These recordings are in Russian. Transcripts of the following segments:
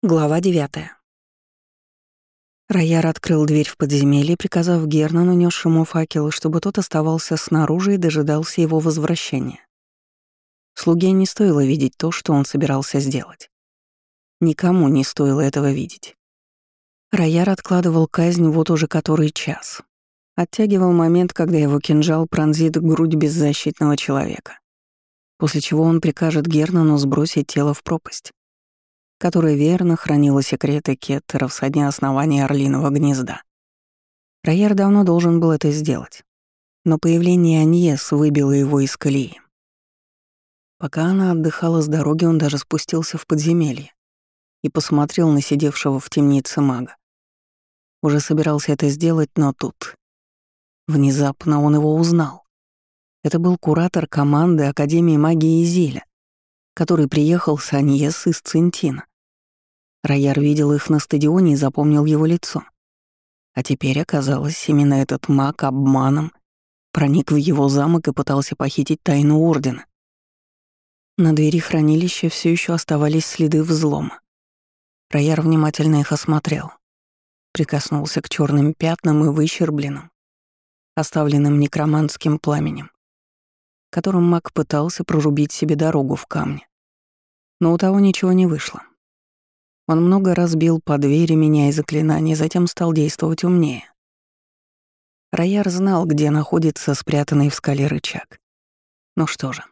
Глава 9. Рояр открыл дверь в подземелье, приказав Гернану, несшему факел, чтобы тот оставался снаружи и дожидался его возвращения. Слуге не стоило видеть то, что он собирался сделать. Никому не стоило этого видеть. Рояр откладывал казнь вот уже который час. Оттягивал момент, когда его кинжал пронзит грудь беззащитного человека. После чего он прикажет Гернану сбросить тело в пропасть которая верно хранила секреты кеттеров со дня основания Орлиного гнезда. Рояр давно должен был это сделать, но появление Аньес выбило его из колеи. Пока она отдыхала с дороги, он даже спустился в подземелье и посмотрел на сидевшего в темнице мага. Уже собирался это сделать, но тут... Внезапно он его узнал. Это был куратор команды Академии магии Изиля, который приехал с Аньес из Центина. Рояр видел их на стадионе и запомнил его лицо. А теперь оказалось, именно этот маг обманом проник в его замок и пытался похитить тайну Ордена. На двери хранилища все еще оставались следы взлома. Рояр внимательно их осмотрел. Прикоснулся к черным пятнам и выщербленным, оставленным некроманским пламенем, которым маг пытался прорубить себе дорогу в камне. Но у того ничего не вышло. Он много раз бил по двери, меняя заклинания, затем стал действовать умнее. Рояр знал, где находится спрятанный в скале рычаг. Ну что же,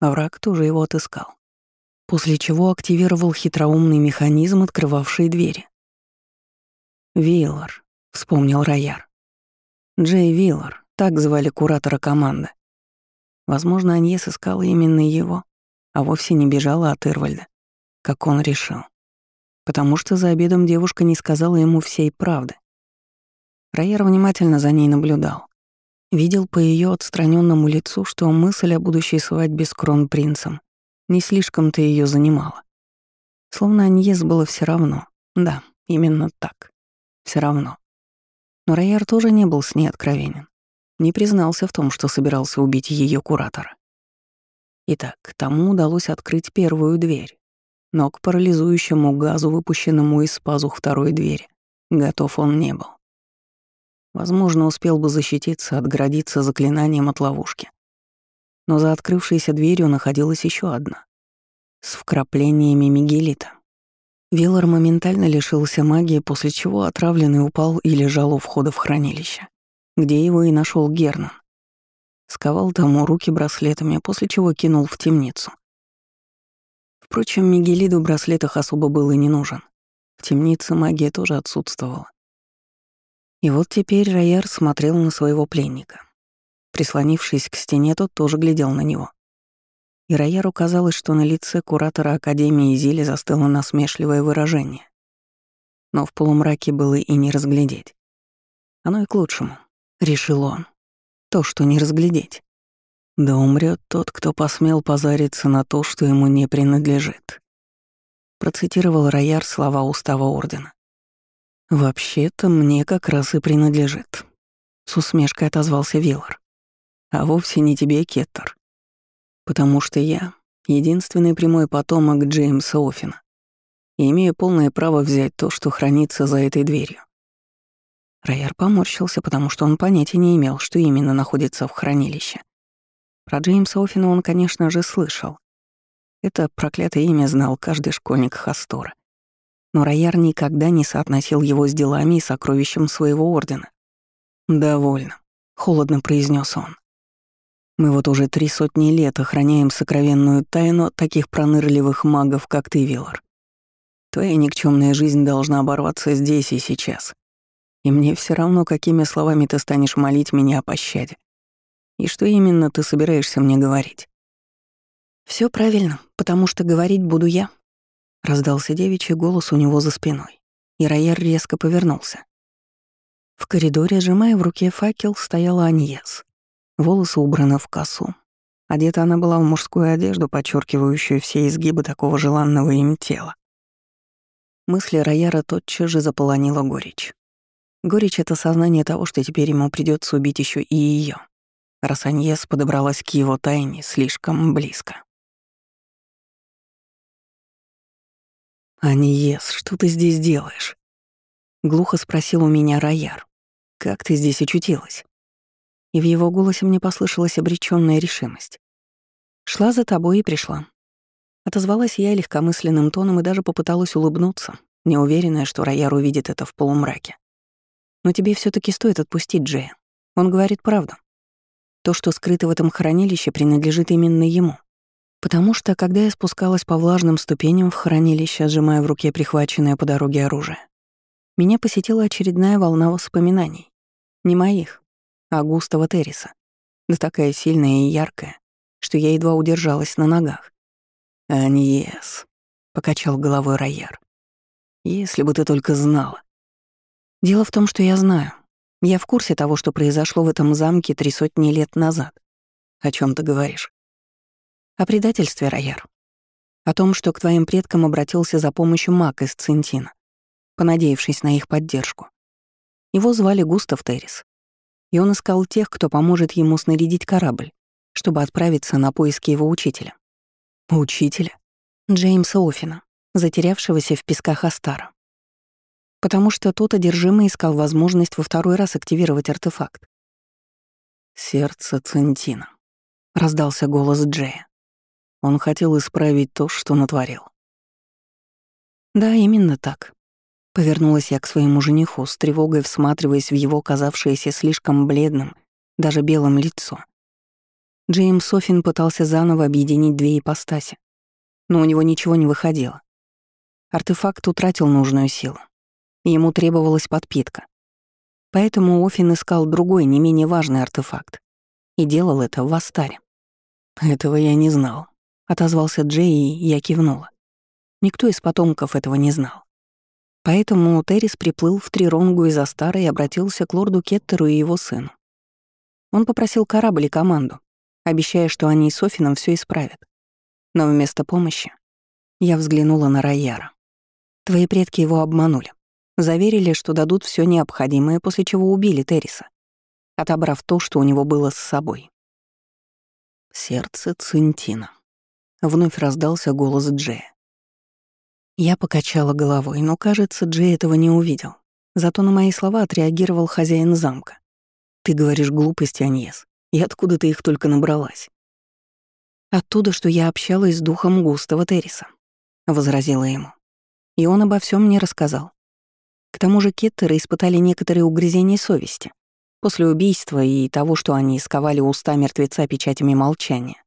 враг тоже его отыскал. После чего активировал хитроумный механизм, открывавший двери. «Виллар», — вспомнил Рояр. «Джей Виллар», так звали куратора команды. Возможно, Аньес искала именно его, а вовсе не бежала от Ирвальда, как он решил потому что за обедом девушка не сказала ему всей правды. Райер внимательно за ней наблюдал. Видел по ее отстраненному лицу, что мысль о будущей свадьбе с кронпринцем не слишком-то ее занимала. Словно Аньес было все равно. Да, именно так. Все равно. Но Райер тоже не был с ней откровенен. Не признался в том, что собирался убить ее куратора. Итак, тому удалось открыть первую дверь, но к парализующему газу, выпущенному из пазух второй двери, готов он не был. Возможно, успел бы защититься, отгородиться заклинанием от ловушки. Но за открывшейся дверью находилась еще одна. С вкраплениями мигелита. Виллар моментально лишился магии, после чего отравленный упал и лежал у входа в хранилище, где его и нашел Гернан. Сковал тому руки браслетами, после чего кинул в темницу. Впрочем, Мигелиду в браслетах особо был и не нужен. В темнице магия тоже отсутствовала. И вот теперь Рояр смотрел на своего пленника. Прислонившись к стене, тот тоже глядел на него. И Рояру казалось, что на лице куратора Академии Зили застыло насмешливое выражение. Но в полумраке было и не разглядеть. Оно и к лучшему, — решил он. То, что не разглядеть. Да умрет тот, кто посмел позариться на то, что ему не принадлежит. Процитировал Рояр слова устава Ордена. «Вообще-то мне как раз и принадлежит», — с усмешкой отозвался Виллар. «А вовсе не тебе, Кеттер. Потому что я — единственный прямой потомок Джеймса Оффина и имею полное право взять то, что хранится за этой дверью». Рояр поморщился, потому что он понятия не имел, что именно находится в хранилище. Про Джеймса Оффина он, конечно же, слышал. Это проклятое имя знал каждый школьник Хастора. Но Рояр никогда не соотносил его с делами и сокровищем своего ордена. «Довольно», — холодно произнес он. «Мы вот уже три сотни лет охраняем сокровенную тайну таких пронырливых магов, как ты, Виллар. Твоя никчемная жизнь должна оборваться здесь и сейчас. И мне все равно, какими словами ты станешь молить меня о пощаде. И что именно ты собираешься мне говорить? Все правильно, потому что говорить буду я. Раздался девичий голос у него за спиной, и Рояр резко повернулся. В коридоре, сжимая в руке факел, стояла Аньес. Волосы убраны в косу. Одета она была в мужскую одежду, подчеркивающую все изгибы такого желанного им тела. Мысли Рояра тотчас же заполонила горечь. Горечь — это сознание того, что теперь ему придется убить еще и ее раз Аньес подобралась к его тайне слишком близко. «Аниес, что ты здесь делаешь?» Глухо спросил у меня Рояр. «Как ты здесь очутилась?» И в его голосе мне послышалась обречённая решимость. «Шла за тобой и пришла». Отозвалась я легкомысленным тоном и даже попыталась улыбнуться, неуверенная, что Рояр увидит это в полумраке. «Но тебе все таки стоит отпустить Джея. Он говорит правду. То, что скрыто в этом хранилище, принадлежит именно ему. Потому что, когда я спускалась по влажным ступеням в хранилище, сжимая в руке прихваченное по дороге оружие, меня посетила очередная волна воспоминаний. Не моих, а Густава Терриса. Да такая сильная и яркая, что я едва удержалась на ногах. «Аньес», — покачал головой Рояр. «Если бы ты только знала». Дело в том, что я знаю. Я в курсе того, что произошло в этом замке три сотни лет назад. О чем ты говоришь? О предательстве, Рояр. О том, что к твоим предкам обратился за помощью маг из Центина, понадеявшись на их поддержку. Его звали Густав Террис. И он искал тех, кто поможет ему снарядить корабль, чтобы отправиться на поиски его учителя. Учителя? Джеймса Офина, затерявшегося в песках Астара. Потому что тот одержимо искал возможность во второй раз активировать артефакт. «Сердце Центина», — раздался голос Джея. Он хотел исправить то, что натворил. Да, именно так. Повернулась я к своему жениху, с тревогой всматриваясь в его казавшееся слишком бледным, даже белым лицо. Джеймс Софин пытался заново объединить две ипостаси, но у него ничего не выходило. Артефакт утратил нужную силу, ему требовалась подпитка. Поэтому Офин искал другой, не менее важный артефакт, и делал это в Астаре. Этого я не знал отозвался Джей, и я кивнула. Никто из потомков этого не знал. Поэтому Террис приплыл в Триронгу из Астара и обратился к лорду Кеттеру и его сыну. Он попросил корабль и команду, обещая, что они с Софином все исправят. Но вместо помощи я взглянула на Райяра. Твои предки его обманули. Заверили, что дадут все необходимое, после чего убили Терриса, отобрав то, что у него было с собой. Сердце Цинтина. Вновь раздался голос Джея. Я покачала головой, но, кажется, Джей этого не увидел. Зато на мои слова отреагировал хозяин замка. «Ты говоришь глупости, Аньес. И откуда ты их только набралась?» «Оттуда, что я общалась с духом Густава Терриса», — возразила ему. И он обо всем мне рассказал. К тому же кеттеры испытали некоторые угрызения совести после убийства и того, что они сковали уста мертвеца печатями молчания.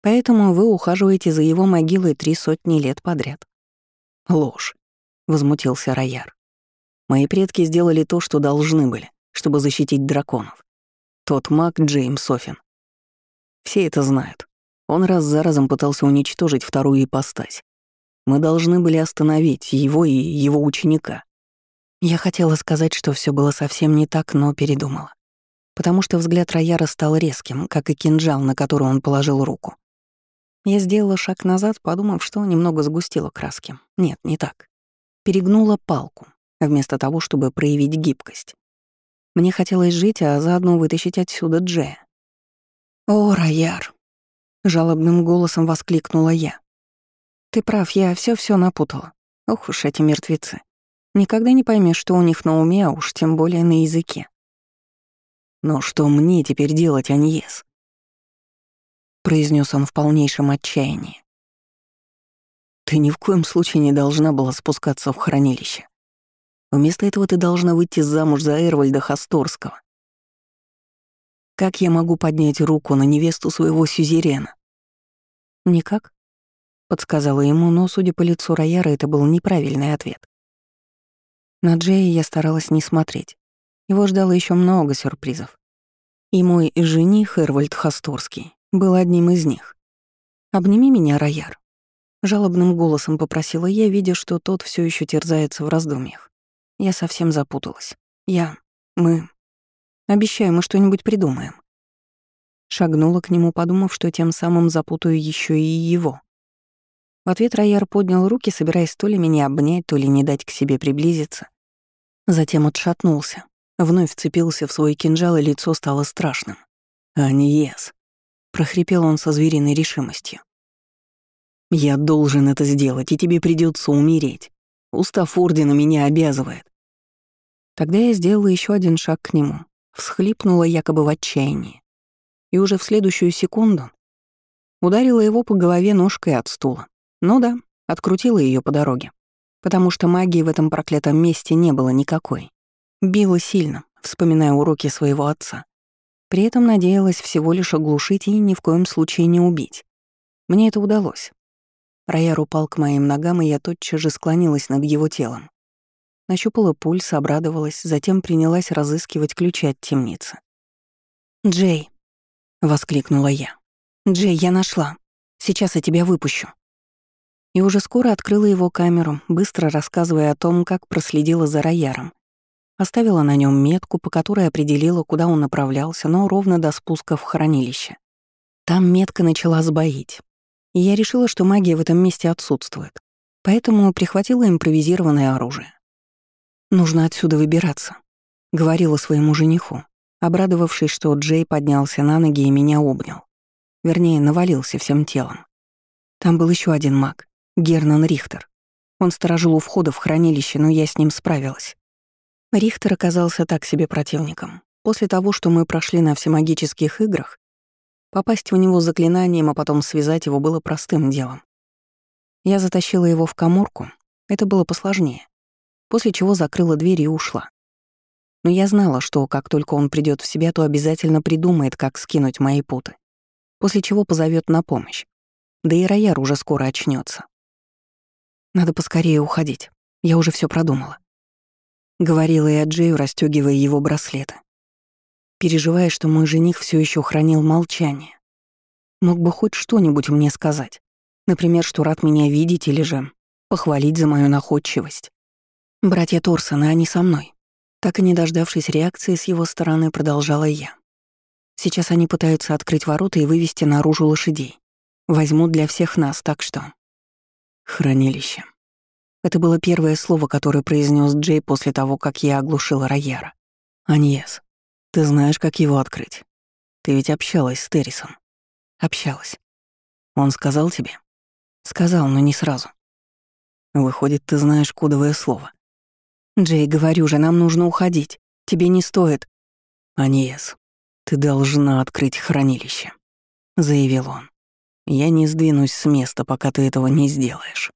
Поэтому вы ухаживаете за его могилой три сотни лет подряд. Ложь, возмутился Рояр. Мои предки сделали то, что должны были, чтобы защитить драконов. Тот маг Джеймс Софин. Все это знают. Он раз за разом пытался уничтожить вторую ипостась. Мы должны были остановить его и его ученика. Я хотела сказать, что все было совсем не так, но передумала. Потому что взгляд Рояра стал резким, как и кинжал, на который он положил руку. Я сделала шаг назад, подумав, что немного сгустила краски. Нет, не так. Перегнула палку, вместо того, чтобы проявить гибкость. Мне хотелось жить, а заодно вытащить отсюда Джея. «О, Рояр!» — жалобным голосом воскликнула я. «Ты прав, я все все напутала. Ох уж эти мертвецы. Никогда не поймешь, что у них на уме, а уж тем более на языке». «Но что мне теперь делать, Аньес?» произнес он в полнейшем отчаянии. Ты ни в коем случае не должна была спускаться в хранилище. Вместо этого ты должна выйти замуж за Эрвальда Хасторского. Как я могу поднять руку на невесту своего сюзерена? Никак, подсказала ему, но, судя по лицу Рояра, это был неправильный ответ. На Джея я старалась не смотреть. Его ждало еще много сюрпризов. И мой жених Эрвальд Хасторский был одним из них. «Обними меня, Рояр», — жалобным голосом попросила я, видя, что тот все еще терзается в раздумьях. Я совсем запуталась. Я... мы... Обещаю, мы что-нибудь придумаем. Шагнула к нему, подумав, что тем самым запутаю еще и его. В ответ Рояр поднял руки, собираясь то ли меня обнять, то ли не дать к себе приблизиться. Затем отшатнулся, вновь вцепился в свой кинжал, и лицо стало страшным. «Аньес», прохрипел он со звериной решимостью. Я должен это сделать, и тебе придется умереть. Устав Ордена меня обязывает. Тогда я сделала еще один шаг к нему, всхлипнула якобы в отчаянии. И уже в следующую секунду ударила его по голове ножкой от стула. Ну да, открутила ее по дороге, потому что магии в этом проклятом месте не было никакой. Била сильно, вспоминая уроки своего отца. При этом надеялась всего лишь оглушить и ни в коем случае не убить. Мне это удалось. Рояр упал к моим ногам, и я тотчас же склонилась над его телом. Нащупала пульс, обрадовалась, затем принялась разыскивать ключи от темницы. «Джей!» — воскликнула я. «Джей, я нашла. Сейчас я тебя выпущу». И уже скоро открыла его камеру, быстро рассказывая о том, как проследила за Рояром. Оставила на нем метку, по которой определила, куда он направлялся, но ровно до спуска в хранилище. Там метка начала сбоить, и я решила, что магия в этом месте отсутствует, поэтому прихватила импровизированное оружие. «Нужно отсюда выбираться», — говорила своему жениху, обрадовавшись, что Джей поднялся на ноги и меня обнял. Вернее, навалился всем телом. Там был еще один маг, Гернан Рихтер. Он сторожил у входа в хранилище, но я с ним справилась. Рихтер оказался так себе противником. После того, что мы прошли на всемагических играх, попасть в него заклинанием, а потом связать его было простым делом. Я затащила его в коморку, это было посложнее, после чего закрыла дверь и ушла. Но я знала, что как только он придет в себя, то обязательно придумает, как скинуть мои путы, после чего позовет на помощь. Да и Рояр уже скоро очнется. Надо поскорее уходить. Я уже все продумала. Говорила я Джею, расстегивая его браслеты. Переживая, что мой жених все еще хранил молчание. Мог бы хоть что-нибудь мне сказать. Например, что рад меня видеть или же похвалить за мою находчивость. Братья Торсона, они со мной. Так и не дождавшись реакции с его стороны, продолжала я. Сейчас они пытаются открыть ворота и вывести наружу лошадей. Возьмут для всех нас, так что... Хранилище. Это было первое слово, которое произнес Джей после того, как я оглушила Рояра. «Аньес, ты знаешь, как его открыть? Ты ведь общалась с Террисом?» «Общалась». «Он сказал тебе?» «Сказал, но не сразу». «Выходит, ты знаешь кодовое слово». «Джей, говорю же, нам нужно уходить. Тебе не стоит». «Аньес, ты должна открыть хранилище», — заявил он. «Я не сдвинусь с места, пока ты этого не сделаешь».